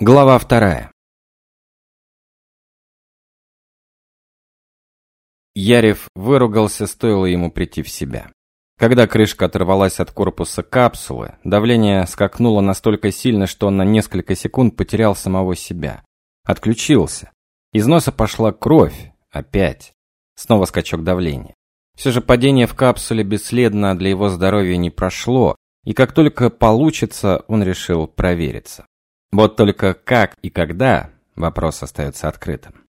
Глава вторая. Ярев выругался, стоило ему прийти в себя. Когда крышка оторвалась от корпуса капсулы, давление скакнуло настолько сильно, что он на несколько секунд потерял самого себя. Отключился. Из носа пошла кровь. Опять. Снова скачок давления. Все же падение в капсуле бесследно для его здоровья не прошло, и как только получится, он решил провериться. Вот только как и когда, вопрос остается открытым.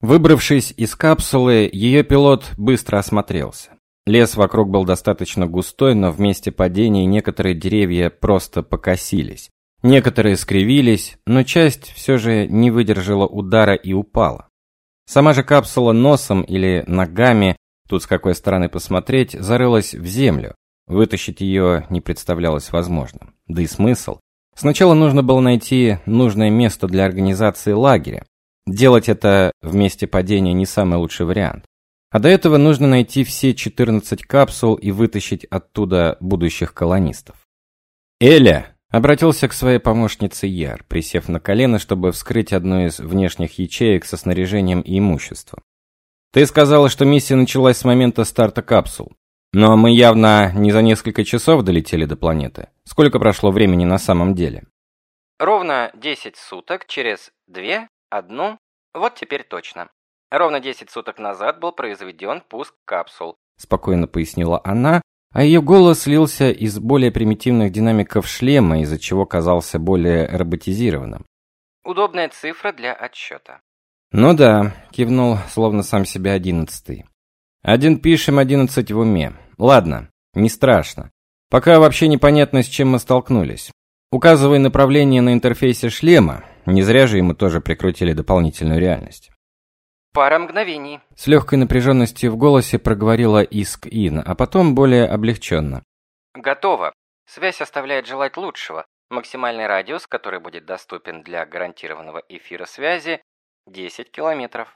Выбравшись из капсулы, ее пилот быстро осмотрелся. Лес вокруг был достаточно густой, но в месте падения некоторые деревья просто покосились. Некоторые скривились, но часть все же не выдержала удара и упала. Сама же капсула носом или ногами, тут с какой стороны посмотреть, зарылась в землю. Вытащить ее не представлялось возможным. Да и смысл. Сначала нужно было найти нужное место для организации лагеря. Делать это в месте падения не самый лучший вариант. А до этого нужно найти все 14 капсул и вытащить оттуда будущих колонистов. «Эля!» – обратился к своей помощнице Яр, присев на колено, чтобы вскрыть одну из внешних ячеек со снаряжением и имуществом. «Ты сказала, что миссия началась с момента старта капсул. Но мы явно не за несколько часов долетели до планеты. Сколько прошло времени на самом деле? Ровно 10 суток через 2, одну, вот теперь точно. Ровно 10 суток назад был произведен пуск капсул. Спокойно пояснила она, а ее голос слился из более примитивных динамиков шлема, из-за чего казался более роботизированным. Удобная цифра для отсчета. «Ну да», — кивнул, словно сам себя одиннадцатый. «Один пишем, одиннадцать в уме. Ладно, не страшно. Пока вообще непонятно, с чем мы столкнулись. Указывай направление на интерфейсе шлема. Не зря же ему тоже прикрутили дополнительную реальность. Пара мгновений. С легкой напряженностью в голосе проговорила Иск Ин, а потом более облегченно. Готово. Связь оставляет желать лучшего. Максимальный радиус, который будет доступен для гарантированного эфира связи, 10 километров.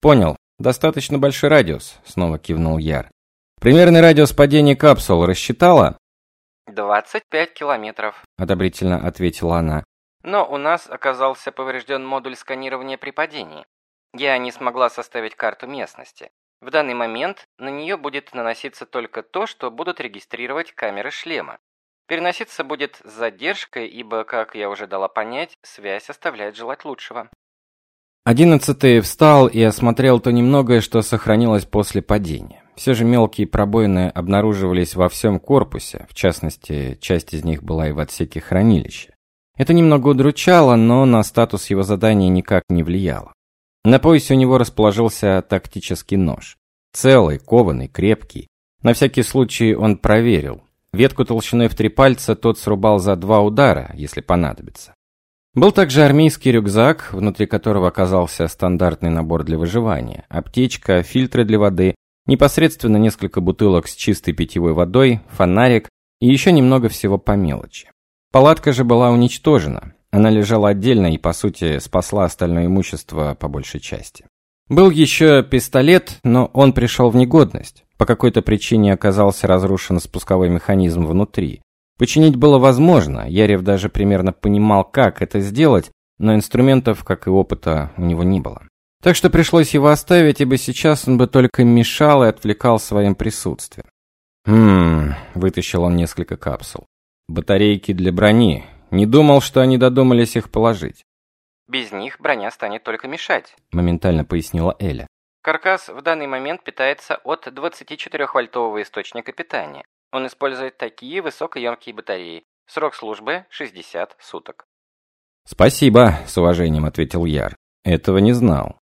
Понял. Достаточно большой радиус, снова кивнул Яр. Примерный радиус падения капсул рассчитала? 25 километров, одобрительно ответила она. Но у нас оказался поврежден модуль сканирования при падении. Я не смогла составить карту местности. В данный момент на нее будет наноситься только то, что будут регистрировать камеры шлема. Переноситься будет с задержкой, ибо, как я уже дала понять, связь оставляет желать лучшего. Одиннадцатый встал и осмотрел то немногое, что сохранилось после падения. Все же мелкие пробоины обнаруживались во всем корпусе, в частности, часть из них была и в отсеке хранилища. Это немного удручало, но на статус его задания никак не влияло. На поясе у него расположился тактический нож. Целый, кованый, крепкий. На всякий случай он проверил. Ветку толщиной в три пальца тот срубал за два удара, если понадобится. Был также армейский рюкзак, внутри которого оказался стандартный набор для выживания, аптечка, фильтры для воды, Непосредственно несколько бутылок с чистой питьевой водой, фонарик и еще немного всего по мелочи. Палатка же была уничтожена. Она лежала отдельно и, по сути, спасла остальное имущество по большей части. Был еще пистолет, но он пришел в негодность. По какой-то причине оказался разрушен спусковой механизм внутри. Починить было возможно, Ярев даже примерно понимал, как это сделать, но инструментов, как и опыта, у него не было. Так что пришлось его оставить, ибо сейчас он бы только мешал и отвлекал своим присутствием. «Хм...» – вытащил он несколько капсул. «Батарейки для брони. Не думал, что они додумались их положить». «Без них броня станет только мешать», – моментально пояснила Эля. «Каркас в данный момент питается от 24-вольтового источника питания. Он использует такие высокоемкие батареи. Срок службы – 60 суток». «Спасибо», – с уважением ответил Яр. «Этого не знал».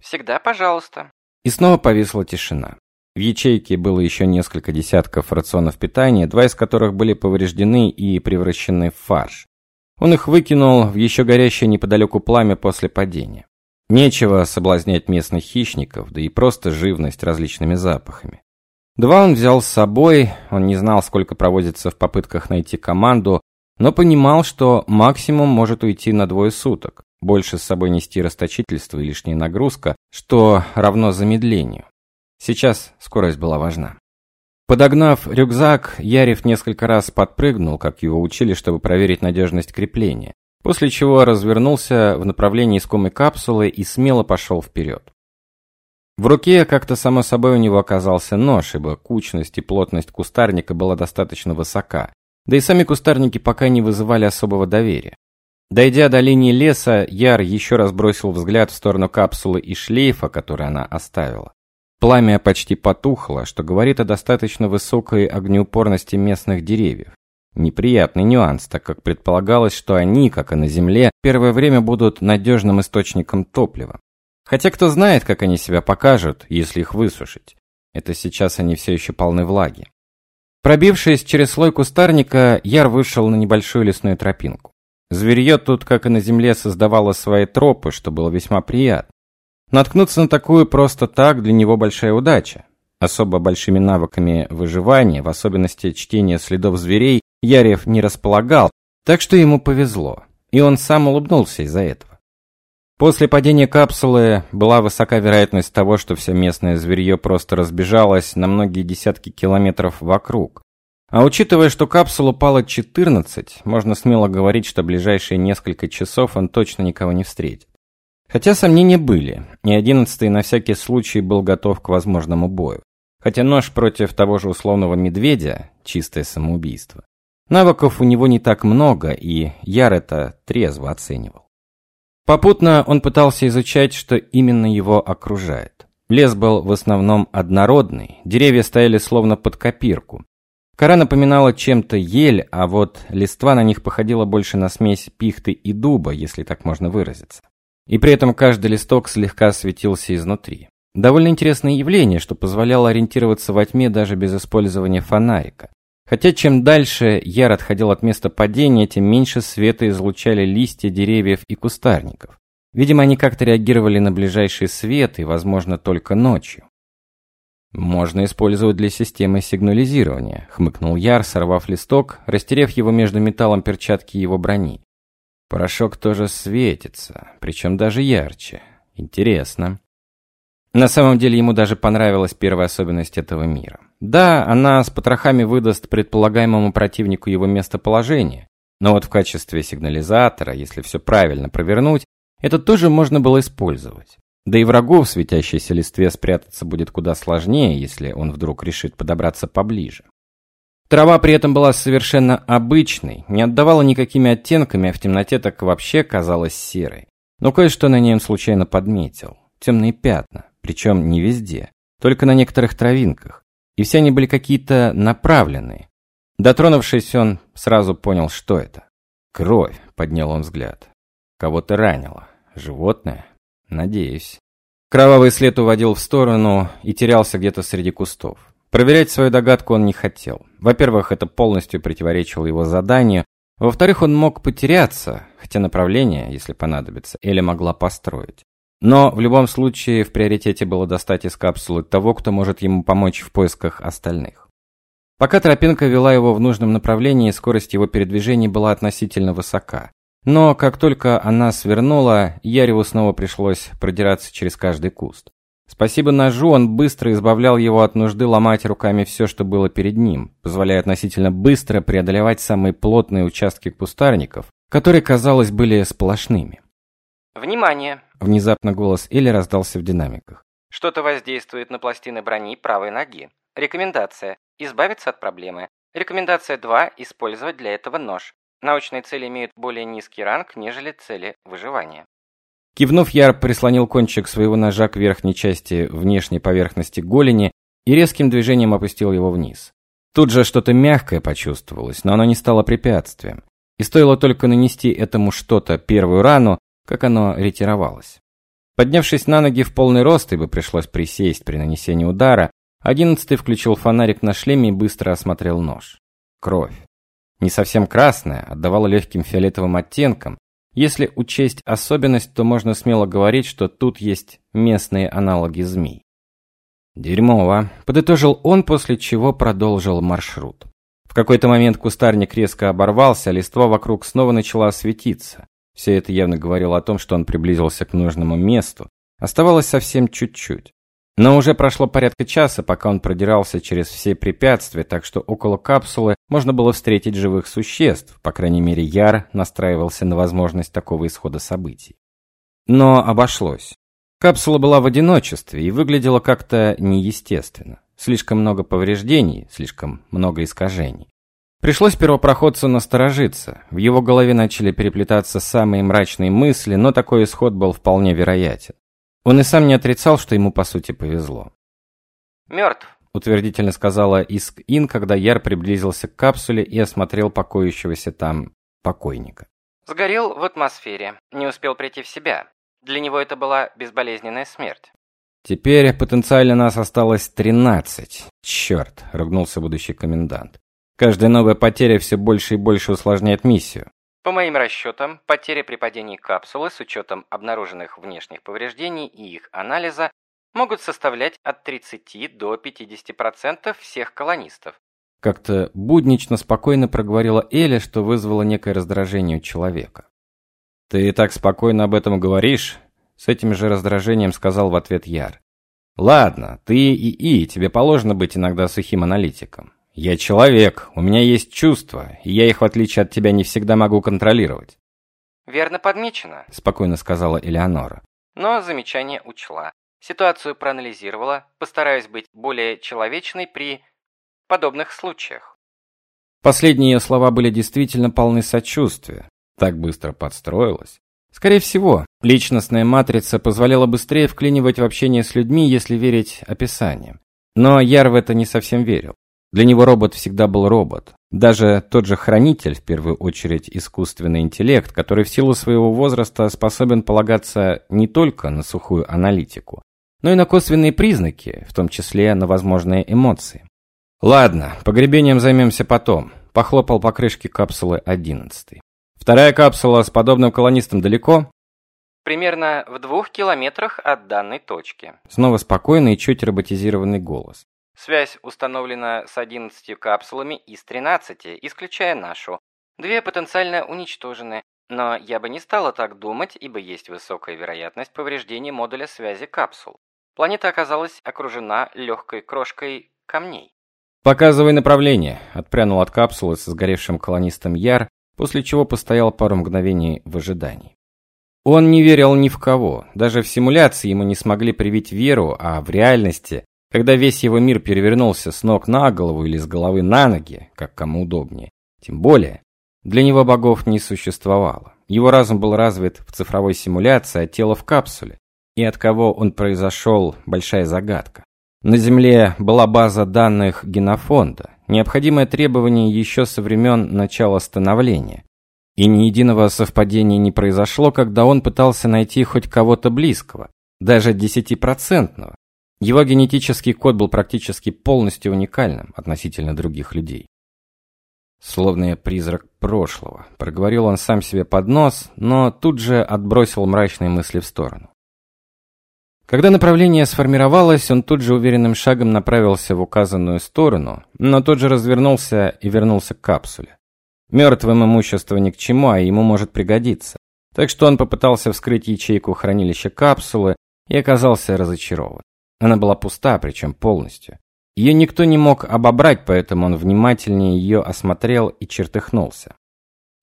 Всегда пожалуйста. И снова повисла тишина. В ячейке было еще несколько десятков рационов питания, два из которых были повреждены и превращены в фарш. Он их выкинул в еще горящее неподалеку пламя после падения. Нечего соблазнять местных хищников, да и просто живность различными запахами. Два он взял с собой, он не знал, сколько проводится в попытках найти команду, но понимал, что максимум может уйти на двое суток. Больше с собой нести расточительство и лишняя нагрузка, что равно замедлению. Сейчас скорость была важна. Подогнав рюкзак, Ярев несколько раз подпрыгнул, как его учили, чтобы проверить надежность крепления. после чего развернулся в направлении искомой капсулы и смело пошел вперед. В руке как-то само собой у него оказался нож, ибо кучность и плотность кустарника была достаточно высока, да и сами кустарники пока не вызывали особого доверия. Дойдя до линии леса, Яр еще раз бросил взгляд в сторону капсулы и шлейфа, который она оставила. Пламя почти потухло, что говорит о достаточно высокой огнеупорности местных деревьев. Неприятный нюанс, так как предполагалось, что они, как и на Земле, первое время будут надежным источником топлива. Хотя кто знает, как они себя покажут, если их высушить. Это сейчас они все еще полны влаги. Пробившись через слой кустарника, Яр вышел на небольшую лесную тропинку. Зверье тут, как и на земле, создавало свои тропы, что было весьма приятно. Наткнуться на такую просто так для него большая удача. Особо большими навыками выживания, в особенности чтения следов зверей, Ярев не располагал, так что ему повезло, и он сам улыбнулся из-за этого. После падения капсулы была высока вероятность того, что все местное зверье просто разбежалось на многие десятки километров вокруг. А учитывая, что капсула упала 14, можно смело говорить, что ближайшие несколько часов он точно никого не встретит. Хотя сомнения были, и одиннадцатый на всякий случай был готов к возможному бою. Хотя нож против того же условного медведя – чистое самоубийство. Навыков у него не так много, и Яр это трезво оценивал. Попутно он пытался изучать, что именно его окружает. Лес был в основном однородный, деревья стояли словно под копирку. Кора напоминала чем-то ель, а вот листва на них походила больше на смесь пихты и дуба, если так можно выразиться. И при этом каждый листок слегка светился изнутри. Довольно интересное явление, что позволяло ориентироваться во тьме даже без использования фонарика. Хотя чем дальше Яр отходил от места падения, тем меньше света излучали листья деревьев и кустарников. Видимо, они как-то реагировали на ближайший свет и, возможно, только ночью. «Можно использовать для системы сигнализирования», — хмыкнул Яр, сорвав листок, растерев его между металлом перчатки его брони. Порошок тоже светится, причем даже ярче. Интересно. На самом деле ему даже понравилась первая особенность этого мира. Да, она с потрохами выдаст предполагаемому противнику его местоположение, но вот в качестве сигнализатора, если все правильно провернуть, это тоже можно было использовать. Да и врагу в светящейся листве спрятаться будет куда сложнее, если он вдруг решит подобраться поближе. Трава при этом была совершенно обычной, не отдавала никакими оттенками, а в темноте так вообще казалась серой. Но кое-что на ней он случайно подметил. Темные пятна, причем не везде, только на некоторых травинках. И все они были какие-то направленные. Дотронувшись, он сразу понял, что это. «Кровь», — поднял он взгляд. «Кого-то ранило. Животное? Надеюсь». Кровавый след уводил в сторону и терялся где-то среди кустов. Проверять свою догадку он не хотел. Во-первых, это полностью противоречило его заданию. Во-вторых, он мог потеряться, хотя направление, если понадобится, Эля могла построить. Но в любом случае в приоритете было достать из капсулы того, кто может ему помочь в поисках остальных. Пока тропинка вела его в нужном направлении, скорость его передвижения была относительно высока. Но как только она свернула, Яреву снова пришлось продираться через каждый куст. Спасибо ножу, он быстро избавлял его от нужды ломать руками все, что было перед ним, позволяя относительно быстро преодолевать самые плотные участки кустарников, которые, казалось, были сплошными. «Внимание!» – внезапно голос Элли раздался в динамиках. «Что-то воздействует на пластины брони правой ноги. Рекомендация – избавиться от проблемы. Рекомендация 2 – использовать для этого нож. Научные цели имеют более низкий ранг, нежели цели выживания». Кивнув, Яр прислонил кончик своего ножа к верхней части внешней поверхности голени и резким движением опустил его вниз. Тут же что-то мягкое почувствовалось, но оно не стало препятствием. И стоило только нанести этому что-то первую рану, как оно ретировалось. Поднявшись на ноги в полный рост, ибо пришлось присесть при нанесении удара, одиннадцатый включил фонарик на шлеме и быстро осмотрел нож. Кровь. Не совсем красная, отдавала легким фиолетовым оттенком, если учесть особенность, то можно смело говорить, что тут есть местные аналоги змей. Дерьмово, подытожил он, после чего продолжил маршрут. В какой-то момент кустарник резко оборвался, листва вокруг снова начала светиться. Все это явно говорило о том, что он приблизился к нужному месту. Оставалось совсем чуть-чуть. Но уже прошло порядка часа, пока он продирался через все препятствия, так что около капсулы можно было встретить живых существ, по крайней мере Яр настраивался на возможность такого исхода событий. Но обошлось. Капсула была в одиночестве и выглядела как-то неестественно. Слишком много повреждений, слишком много искажений. Пришлось первопроходцу насторожиться. В его голове начали переплетаться самые мрачные мысли, но такой исход был вполне вероятен. Он и сам не отрицал, что ему по сути повезло. «Мертв», — утвердительно сказала Иск-Ин, когда Яр приблизился к капсуле и осмотрел покоящегося там покойника. «Сгорел в атмосфере, не успел прийти в себя. Для него это была безболезненная смерть». «Теперь потенциально нас осталось тринадцать. Черт!» — ругнулся будущий комендант. «Каждая новая потеря все больше и больше усложняет миссию. По моим расчетам, потери при падении капсулы с учетом обнаруженных внешних повреждений и их анализа могут составлять от 30 до 50% всех колонистов. Как-то буднично спокойно проговорила Эля, что вызвало некое раздражение у человека. «Ты так спокойно об этом говоришь?» С этим же раздражением сказал в ответ Яр. «Ладно, ты и И, тебе положено быть иногда сухим аналитиком. «Я человек, у меня есть чувства, и я их, в отличие от тебя, не всегда могу контролировать». «Верно подмечено», – спокойно сказала Элеонора. «Но замечание учла. Ситуацию проанализировала, постараюсь быть более человечной при подобных случаях». Последние ее слова были действительно полны сочувствия. Так быстро подстроилась. Скорее всего, личностная матрица позволяла быстрее вклинивать в общение с людьми, если верить описаниям. Но Яр в это не совсем верил. Для него робот всегда был робот. Даже тот же хранитель, в первую очередь искусственный интеллект, который в силу своего возраста способен полагаться не только на сухую аналитику, но и на косвенные признаки, в том числе на возможные эмоции. «Ладно, погребением займемся потом», – похлопал по крышке капсулы 11. «Вторая капсула с подобным колонистом далеко?» «Примерно в двух километрах от данной точки». Снова спокойный и чуть роботизированный голос. Связь установлена с 11 капсулами из 13, исключая нашу. Две потенциально уничтожены, но я бы не стала так думать, ибо есть высокая вероятность повреждения модуля связи капсул. Планета оказалась окружена легкой крошкой камней. «Показывай направление», — отпрянул от капсулы со сгоревшим колонистом Яр, после чего постоял пару мгновений в ожидании. Он не верил ни в кого, даже в симуляции ему не смогли привить веру, а в реальности когда весь его мир перевернулся с ног на голову или с головы на ноги, как кому удобнее. Тем более, для него богов не существовало. Его разум был развит в цифровой симуляции, а тело в капсуле. И от кого он произошел – большая загадка. На Земле была база данных генофонда, необходимое требование еще со времен начала становления. И ни единого совпадения не произошло, когда он пытался найти хоть кого-то близкого, даже десятипроцентного, его генетический код был практически полностью уникальным относительно других людей. Словно я призрак прошлого, проговорил он сам себе под нос, но тут же отбросил мрачные мысли в сторону. Когда направление сформировалось, он тут же уверенным шагом направился в указанную сторону, но тут же развернулся и вернулся к капсуле. Мертвым имущество ни к чему, а ему может пригодиться. Так что он попытался вскрыть ячейку хранилища капсулы и оказался разочарован. Она была пуста, причем полностью. Ее никто не мог обобрать, поэтому он внимательнее ее осмотрел и чертыхнулся.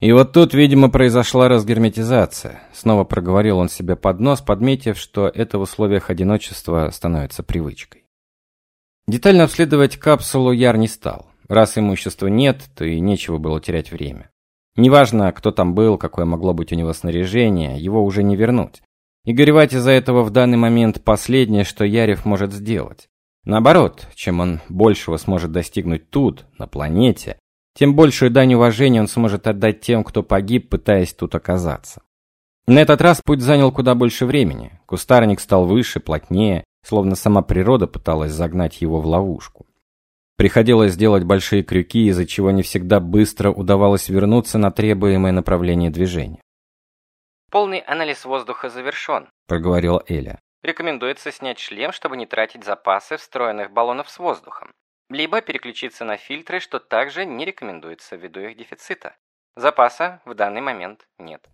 И вот тут, видимо, произошла разгерметизация. Снова проговорил он себе под нос, подметив, что это в условиях одиночества становится привычкой. Детально обследовать капсулу Яр не стал. Раз имущества нет, то и нечего было терять время. Неважно, кто там был, какое могло быть у него снаряжение, его уже не вернуть. И горевать из-за этого в данный момент последнее, что Ярев может сделать. Наоборот, чем он большего сможет достигнуть тут, на планете, тем большую дань уважения он сможет отдать тем, кто погиб, пытаясь тут оказаться. На этот раз путь занял куда больше времени. Кустарник стал выше, плотнее, словно сама природа пыталась загнать его в ловушку. Приходилось делать большие крюки, из-за чего не всегда быстро удавалось вернуться на требуемое направление движения. Полный анализ воздуха завершен», – проговорила Эля. «Рекомендуется снять шлем, чтобы не тратить запасы встроенных баллонов с воздухом. Либо переключиться на фильтры, что также не рекомендуется ввиду их дефицита. Запаса в данный момент нет».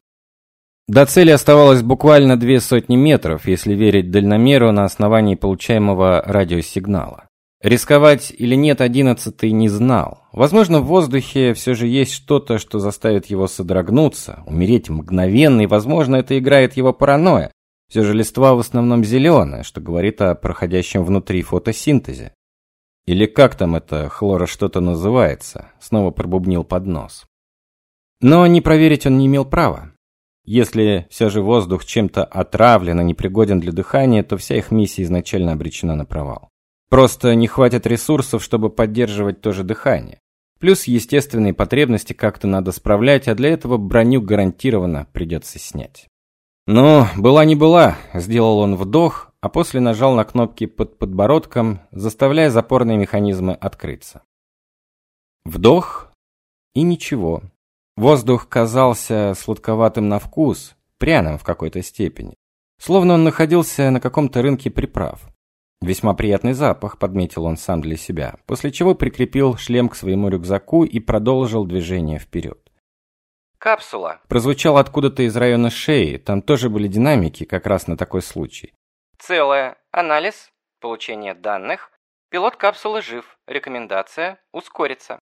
До цели оставалось буквально две сотни метров, если верить дальномеру на основании получаемого радиосигнала. Рисковать или нет одиннадцатый не знал. Возможно, в воздухе все же есть что-то, что заставит его содрогнуться, умереть мгновенно, и, возможно, это играет его паранойя. Все же листва в основном зеленая, что говорит о проходящем внутри фотосинтезе. Или как там это хлора что-то называется, снова пробубнил под нос. Но не проверить он не имел права. Если все же воздух чем-то отравлен и непригоден для дыхания, то вся их миссия изначально обречена на провал. Просто не хватит ресурсов, чтобы поддерживать то же дыхание. Плюс естественные потребности как-то надо справлять, а для этого броню гарантированно придется снять. Но была не была, сделал он вдох, а после нажал на кнопки под подбородком, заставляя запорные механизмы открыться. Вдох и ничего. Воздух казался сладковатым на вкус, пряным в какой-то степени. Словно он находился на каком-то рынке приправ. Весьма приятный запах, подметил он сам для себя, после чего прикрепил шлем к своему рюкзаку и продолжил движение вперед. Капсула. Прозвучал откуда-то из района шеи, там тоже были динамики, как раз на такой случай. Целая. Анализ. Получение данных. Пилот капсулы жив. Рекомендация. Ускориться.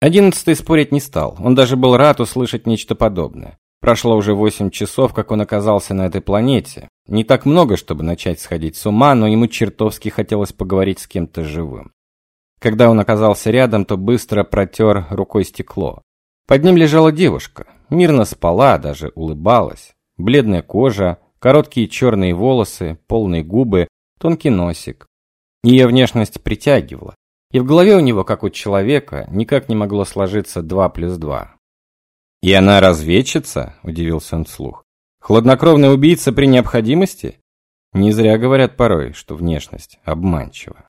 Одиннадцатый спорить не стал, он даже был рад услышать нечто подобное. Прошло уже восемь часов, как он оказался на этой планете. Не так много, чтобы начать сходить с ума, но ему чертовски хотелось поговорить с кем-то живым. Когда он оказался рядом, то быстро протер рукой стекло. Под ним лежала девушка. Мирно спала, даже улыбалась. Бледная кожа, короткие черные волосы, полные губы, тонкий носик. Ее внешность притягивала. И в голове у него, как у человека, никак не могло сложиться два плюс два. «И она разведчица?» – удивился он вслух. «Хладнокровный убийца при необходимости?» Не зря говорят порой, что внешность обманчива.